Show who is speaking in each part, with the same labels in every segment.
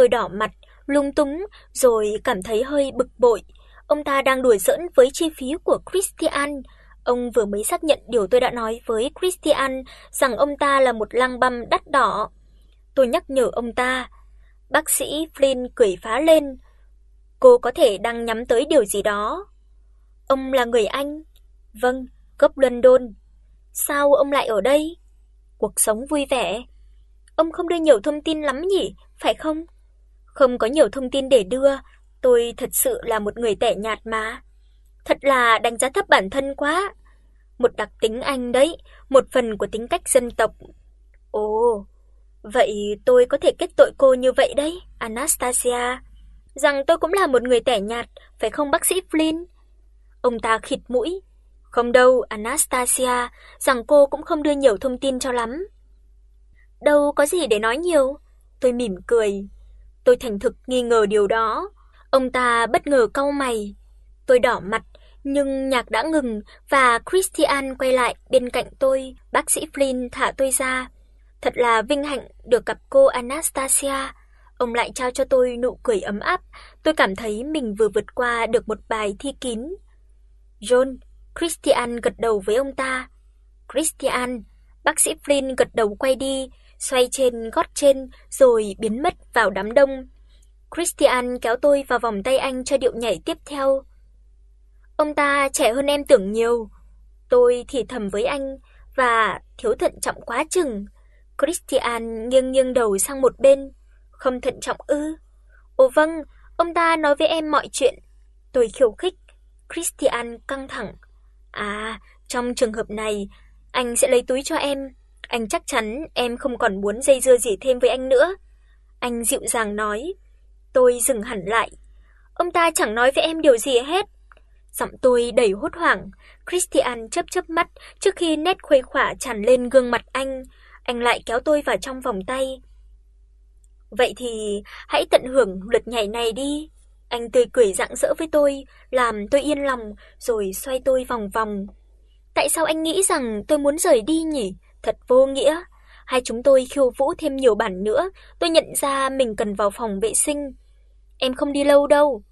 Speaker 1: Tôi đỏ mặt, lung túng rồi cảm thấy hơi bực bội. Ông ta đang đùa giỡn với chi phí của Christian. Ông vừa mới xác nhận điều tôi đã nói với Christian rằng ông ta là một lăng băm đắt đỏ. Tôi nhắc nhở ông ta. Bác sĩ Flynn cười phá lên. Cô có thể đang nhắm tới điều gì đó. Ông là người Anh? Vâng, cấp London. Sao ông lại ở đây? Cuộc sống vui vẻ. Ông không đưa nhiều thông tin lắm nhỉ, phải không? Không có nhiều thông tin để đưa, tôi thật sự là một người tẻ nhạt mà. Thật là đánh giá thấp bản thân quá. Một đặc tính anh đấy, một phần của tính cách dân tộc. Ồ, vậy tôi có thể kết tội cô như vậy đấy, Anastasia, rằng tôi cũng là một người tẻ nhạt, phải không bác sĩ Flynn? Ông ta khịt mũi. Không đâu, Anastasia, rằng cô cũng không đưa nhiều thông tin cho lắm. Đâu có gì để nói nhiều, tôi mỉm cười. Tôi thành thực nghi ngờ điều đó. Ông ta bất ngờ cau mày. Tôi đỏ mặt, nhưng nhạc đã ngừng và Christian quay lại bên cạnh tôi, bác sĩ Flynn thả tôi ra. Thật là vinh hạnh được gặp cô Anastasia. Ông lại trao cho tôi nụ cười ấm áp, tôi cảm thấy mình vừa vượt qua được một bài thi kín. John, Christian gật đầu với ông ta. Christian, bác sĩ Flynn gật đầu quay đi, xoay trên gót trên rồi biến mất vào đám đông. Christian kéo tôi vào vòng tay anh cho điệu nhảy tiếp theo. Ông ta trẻ hơn em tưởng nhiều. Tôi thì thầm với anh và thiếu thận trọng quá chừng. Christian nghiêng nghiêng đầu sang một bên, không thận trọng ư? Ồ vâng, ông ta nói với em mọi chuyện. Tôi khiêu khích. Christian căng thẳng. À, trong trường hợp này, anh sẽ lấy túi cho em. Anh chắc chắn em không còn muốn dây dưa gì thêm với anh nữa." Anh dịu dàng nói. Tôi dừng hẳn lại. Ông ta chẳng nói với em điều gì hết. Giọng tôi đầy hốt hoảng, Christian chớp chớp mắt trước khi nét khuây khỏa tràn lên gương mặt anh, anh lại kéo tôi vào trong vòng tay. Vậy thì hãy tận hưởng lượt nhảy này đi. Anh tươi cười rạng rỡ với tôi, làm tôi yên lòng rồi xoay tôi vòng vòng. Tại sao anh nghĩ rằng tôi muốn rời đi nhỉ? Thật vô nghĩa. Hai chúng tôi khiêu vũ thêm nhiều bản nữa, tôi nhận ra mình cần vào phòng vệ sinh. Em không đi lâu đâu.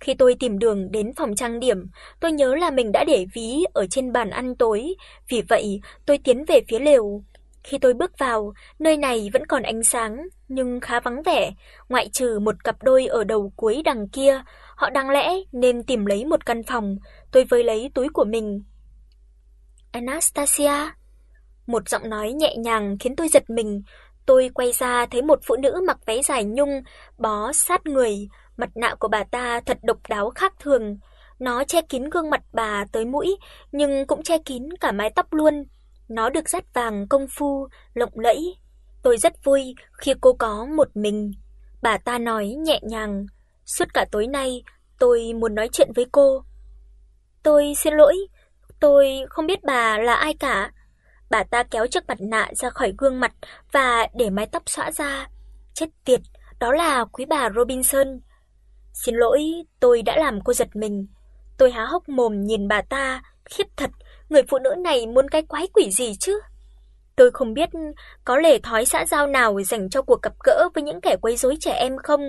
Speaker 1: Khi tôi tìm đường đến phòng trang điểm, tôi nhớ là mình đã để ví ở trên bàn ăn tối, vì vậy tôi tiến về phía lều. Khi tôi bước vào, nơi này vẫn còn ánh sáng nhưng khá vắng vẻ, ngoại trừ một cặp đôi ở đầu cuối đằng kia, họ đáng lẽ nên tìm lấy một căn phòng, tôi vơi lấy túi của mình. Anastasia, một giọng nói nhẹ nhàng khiến tôi giật mình. Tôi quay ra thấy một phụ nữ mặc váy dài nhung, bó sát người, mặt nạ của bà ta thật độc đáo khác thường. Nó che kín gương mặt bà tới mũi, nhưng cũng che kín cả mái tóc luôn. Nó được dát vàng công phu, lộng lẫy. Tôi rất vui khi cô có một mình. Bà ta nói nhẹ nhàng, suốt cả tối nay tôi muốn nói chuyện với cô. Tôi xin lỗi, tôi không biết bà là ai cả. Bà ta kéo chiếc mặt nạ ra khỏi gương mặt và để mái tóc xõa ra. Chết tiệt, đó là quý bà Robinson. Xin lỗi, tôi đã làm cô giật mình. Tôi há hốc mồm nhìn bà ta, khiếp thật, người phụ nữ này muốn cái quái quỷ gì chứ? Tôi không biết có lề thói xã giao nào dành cho cuộc gặp gỡ với những kẻ quấy rối trẻ em không.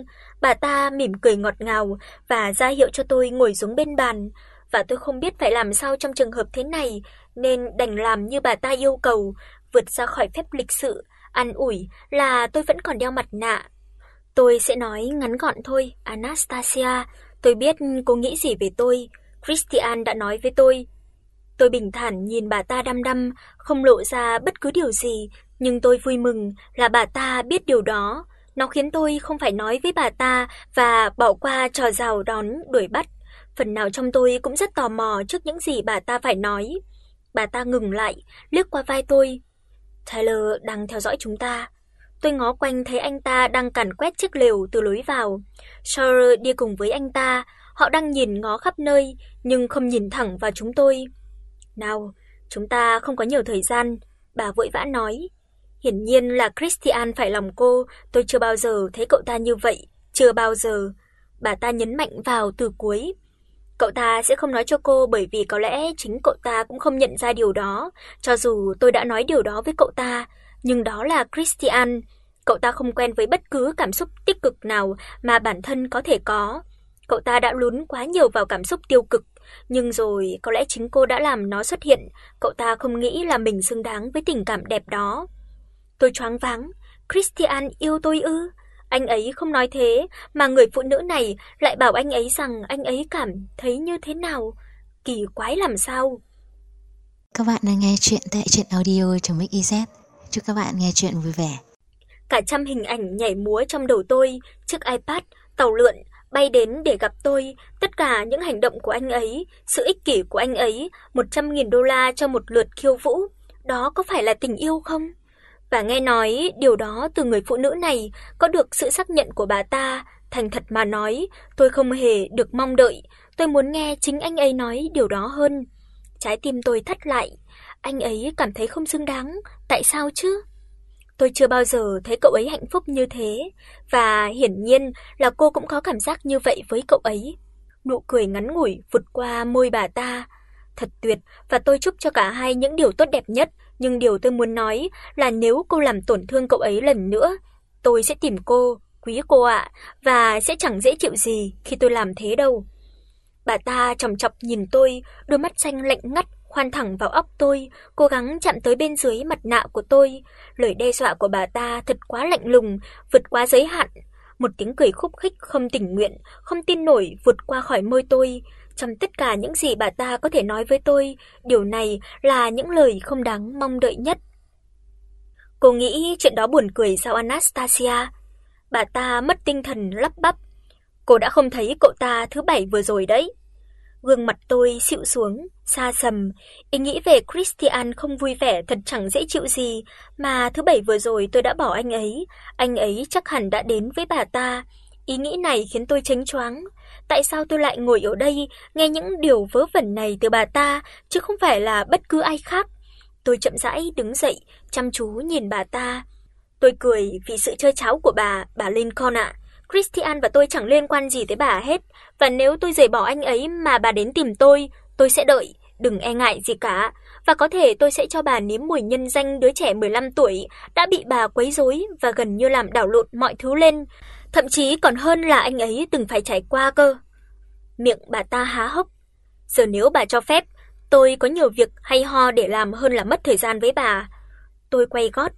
Speaker 1: Bà ta mỉm cười ngọt ngào và ra hiệu cho tôi ngồi xuống bên bàn, và tôi không biết phải làm sao trong trường hợp thế này, nên đành làm như bà ta yêu cầu, vượt ra khỏi phép lịch sự, ăn ủi là tôi vẫn còn đeo mặt nạ. Tôi sẽ nói ngắn gọn thôi, Anastasia, tôi biết cô nghĩ gì về tôi. Christian đã nói với tôi. Tôi bình thản nhìn bà ta đăm đăm, không lộ ra bất cứ điều gì, nhưng tôi vui mừng là bà ta biết điều đó. Nó khiến tôi không phải nói với bà ta và bỏ qua trò rào đón đuổi bắt. Phần nào trong tôi cũng rất tò mò trước những gì bà ta phải nói. Bà ta ngừng lại, liếc qua vai tôi. Tyler đang theo dõi chúng ta. Tôi ngó quanh thấy anh ta đang càn quét chiếc lều từ lối vào. Shore đi cùng với anh ta, họ đang nhìn ngó khắp nơi nhưng không nhìn thẳng vào chúng tôi. "Nào, chúng ta không có nhiều thời gian." Bà vội vã nói. Hiển nhiên là Christian phải lòng cô, tôi chưa bao giờ thấy cậu ta như vậy, chưa bao giờ. Bà ta nhấn mạnh vào từ cuối. Cậu ta sẽ không nói cho cô bởi vì có lẽ chính cậu ta cũng không nhận ra điều đó, cho dù tôi đã nói điều đó với cậu ta, nhưng đó là Christian. cậu ta không quen với bất cứ cảm xúc tích cực nào mà bản thân có thể có. Cậu ta đã lún quá nhiều vào cảm xúc tiêu cực, nhưng rồi có lẽ chính cô đã làm nó xuất hiện, cậu ta không nghĩ là mình xứng đáng với tình cảm đẹp đó. Tôi choáng váng, Christian yêu tôi ư? Anh ấy không nói thế, mà người phụ nữ này lại bảo anh ấy rằng anh ấy cảm thấy như thế nào? Kỳ quái làm sao?
Speaker 2: Các bạn đang nghe chuyện tại truyện audio.mix.iz. Chúc các bạn nghe chuyện vui vẻ.
Speaker 1: Cả trăm hình ảnh nhảy múa trong đầu tôi, chiếc iPad, tàu lượn bay đến để gặp tôi, tất cả những hành động của anh ấy, sự ích kỷ của anh ấy, 100.000 đô la cho một lượt khiêu vũ, đó có phải là tình yêu không? Và nghe nói điều đó từ người phụ nữ này có được sự xác nhận của bà ta, thành thật mà nói, tôi không hề được mong đợi, tôi muốn nghe chính anh ấy nói điều đó hơn. Trái tim tôi thắt lại, anh ấy cảm thấy không xứng đáng, tại sao chứ? Tôi chưa bao giờ thấy cậu ấy hạnh phúc như thế, và hiển nhiên là cô cũng có cảm giác như vậy với cậu ấy. Nụ cười ngắn ngủi vụt qua môi bà ta, thật tuyệt và tôi chúc cho cả hai những điều tốt đẹp nhất, nhưng điều tôi muốn nói là nếu cô làm tổn thương cậu ấy lần nữa, tôi sẽ tìm cô, quý cô ạ, và sẽ chẳng dễ chịu gì khi tôi làm thế đâu. Bà ta chằm chọc nhìn tôi, đôi mắt xanh lạnh ngắt khoan thẳng vào óc tôi, cố gắng chạm tới bên dưới mặt nạ của tôi. Lời đe dọa của bà ta thật quá lạnh lùng, vượt quá giới hạn. Một tiếng cười khúc khích không tình nguyện, không tin nổi vượt qua khỏi môi tôi. Trong tất cả những gì bà ta có thể nói với tôi, điều này là những lời không đáng mong đợi nhất. Cô nghĩ chuyện đó buồn cười sao Anastasia? Bà ta mất tinh thần lắp bắp. Cô đã không thấy cậu ta thứ bảy vừa rồi đấy. Gương mặt tôi xịu xuống, xa sầm, ý nghĩ về Christian không vui vẻ thật chẳng dễ chịu gì, mà thứ bảy vừa rồi tôi đã bỏ anh ấy, anh ấy chắc hẳn đã đến với bà ta. Ý nghĩ này khiến tôi chánh choáng, tại sao tôi lại ngồi ở đây nghe những điều vớ vẩn này từ bà ta chứ không phải là bất cứ ai khác. Tôi chậm rãi đứng dậy, chăm chú nhìn bà ta. Tôi cười vì sự chơi cháo của bà, bà Lincoln ạ. Christian và tôi chẳng liên quan gì tới bà hết, và nếu tôi rời bỏ anh ấy mà bà đến tìm tôi, tôi sẽ đợi, đừng e ngại gì cả, và có thể tôi sẽ cho bà nếm mùi nhân danh đứa trẻ 15 tuổi đã bị bà quấy rối và gần như làm đảo lộn mọi thứ lên, thậm chí còn hơn là anh ấy từng phải trải qua cơ. Miệng bà ta há hốc. Giờ nếu bà cho phép, tôi có nhiều việc hay ho để làm hơn là mất thời gian với bà. Tôi quay gót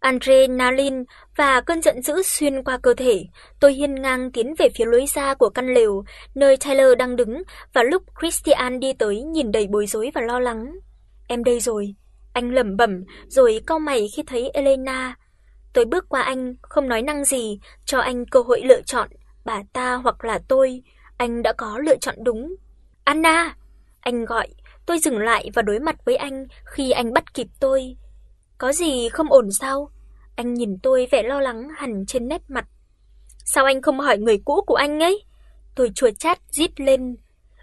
Speaker 1: adrenaline và cơn giận dữ xuyên qua cơ thể. Tôi hiên ngang tiến về phía lối ra của căn lều, nơi Tyler đang đứng, và lúc Christian đi tới nhìn đầy bối rối và lo lắng. "Em đây rồi." Anh lẩm bẩm, rồi cau mày khi thấy Elena. Tôi bước qua anh, không nói năng gì, cho anh cơ hội lựa chọn, bà ta hoặc là tôi. Anh đã có lựa chọn đúng. "Anna!" Anh gọi. Tôi dừng lại và đối mặt với anh khi anh bắt kịp tôi. Có gì không ổn sao? Anh nhìn tôi vẻ lo lắng hằn trên nét mặt. Sao anh không hỏi người cũ của anh ấy? Tôi chua chát rít lên.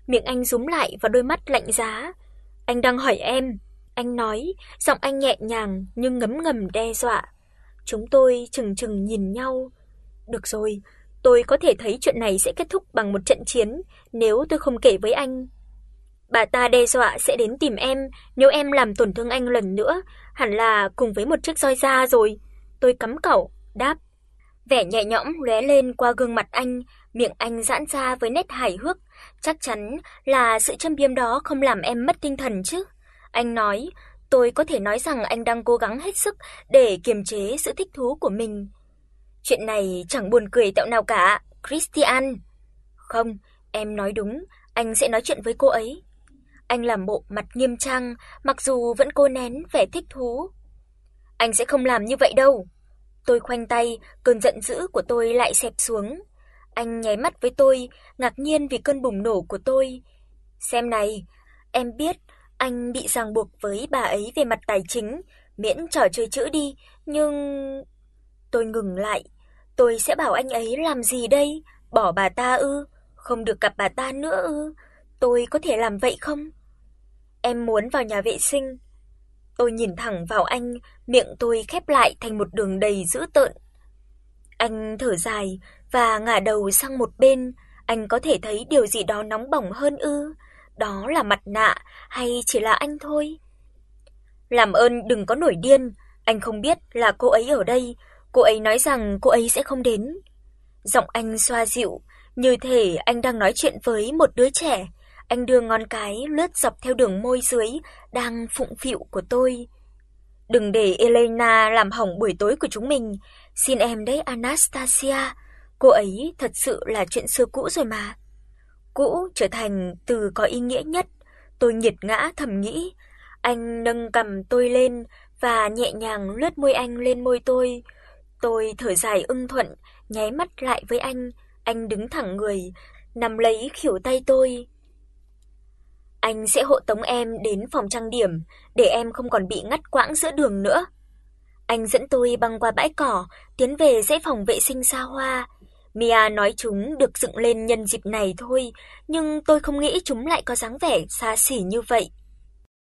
Speaker 1: Miệng anh rúm lại và đôi mắt lạnh giá. Anh đang hỏi em, anh nói, giọng anh nhẹ nhàng nhưng ngấm ngầm đe dọa. Chúng tôi chừng chừng nhìn nhau. Được rồi, tôi có thể thấy chuyện này sẽ kết thúc bằng một trận chiến nếu tôi không kể với anh. Bà ta đe dọa sẽ đến tìm em nếu em làm tổn thương anh lần nữa, hẳn là cùng với một chiếc roi da rồi. Tôi cắm cẩu, đáp. Vẻ nhẹ nhõm lóe lên qua gương mặt anh, miệng anh giãn ra với nét hài hước, chắc chắn là sự châm biếm đó không làm em mất tinh thần chứ. Anh nói, tôi có thể nói rằng anh đang cố gắng hết sức để kiềm chế sự thích thú của mình. Chuyện này chẳng buồn cười tẹo nào cả, Christian. Không, em nói đúng, anh sẽ nói chuyện với cô ấy. Anh làm bộ mặt nghiêm trang, mặc dù vẫn cố nén vẻ thích thú. Anh sẽ không làm như vậy đâu. Tôi khoanh tay, cơn giận dữ của tôi lại xẹp xuống. Anh nháy mắt với tôi, ngạc nhiên vì cơn bùng nổ của tôi. Xem này, em biết anh bị ràng buộc với bà ấy về mặt tài chính, miễn trò chơi chữ đi, nhưng tôi ngừng lại. Tôi sẽ bảo anh ấy làm gì đây? Bỏ bà ta ư? Không được gặp bà ta nữa ư? Tôi có thể làm vậy không? Em muốn vào nhà vệ sinh. Tôi nhìn thẳng vào anh, miệng tôi khép lại thành một đường đầy dữ tợn. Anh thở dài và ngả đầu sang một bên, anh có thể thấy điều gì đó nóng bỏng hơn ư? Đó là mặt nạ hay chỉ là anh thôi? Làm ơn đừng có nổi điên, anh không biết là cô ấy ở đây Cô ấy nói rằng cô ấy sẽ không đến. Giọng anh xoa dịu, như thể anh đang nói chuyện với một đứa trẻ. Anh đưa ngón cái lướt dọc theo đường môi dưới đang phụng phịu của tôi. Đừng để Elena làm hỏng buổi tối của chúng mình, xin em đấy Anastasia. Cô ấy thật sự là chuyện xưa cũ rồi mà. Cũ trở thành từ có ý nghĩa nhất. Tôi nhiệt ngã thầm nghĩ, anh nâng cầm tôi lên và nhẹ nhàng lướt môi anh lên môi tôi. Tôi thở dài ưng thuận, nháy mắt lại với anh, anh đứng thẳng người, nắm lấy khuỷu tay tôi. Anh sẽ hộ tống em đến phòng trang điểm để em không còn bị ngắt quãng giữa đường nữa. Anh dẫn tôi băng qua bãi cỏ, tiến về dãy phòng vệ sinh xa hoa. Mia nói chúng được dựng lên nhân dịp này thôi, nhưng tôi không nghĩ chúng lại có dáng vẻ xa xỉ như vậy.